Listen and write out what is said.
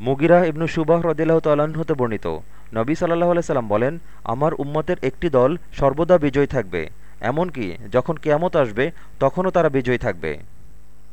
মুগিরা ইবনু সুবাহ রদিল্লাহ তাল্লাহ্ন হতে বর্ণিত। নবী সাল্লাহ আলাইসাল্লাম বলেন, আমার উম্মতের একটি দল সর্বদা বিজয়ী থাকবে। এমনকি যখন কেয়ামত আসবে, তখনও তারা বিজয়ী থাকবে।